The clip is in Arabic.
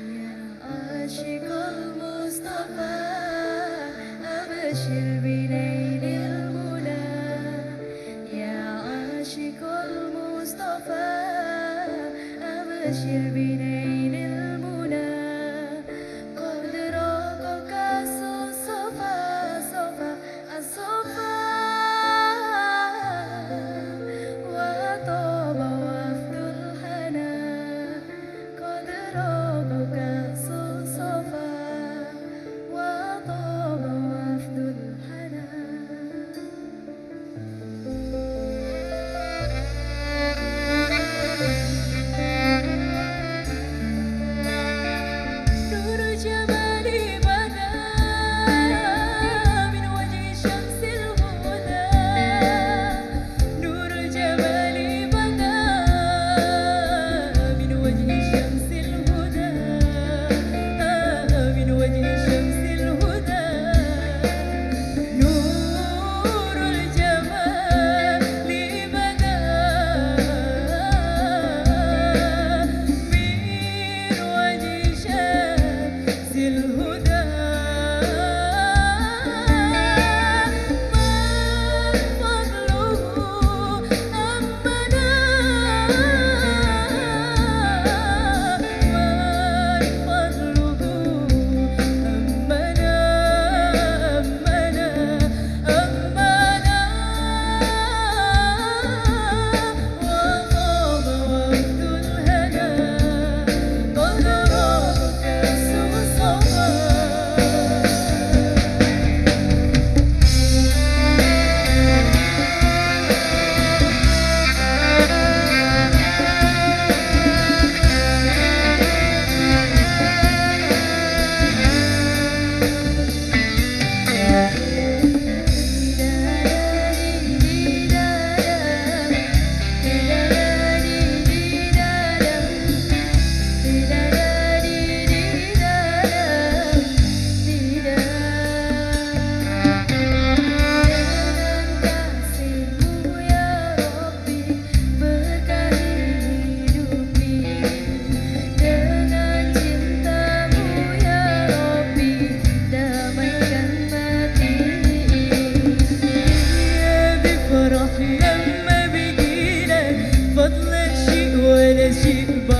يا عاشق المصطفى أبشر بنيل المنى يا عاشق المصطفى أبشر بنيل 我的心房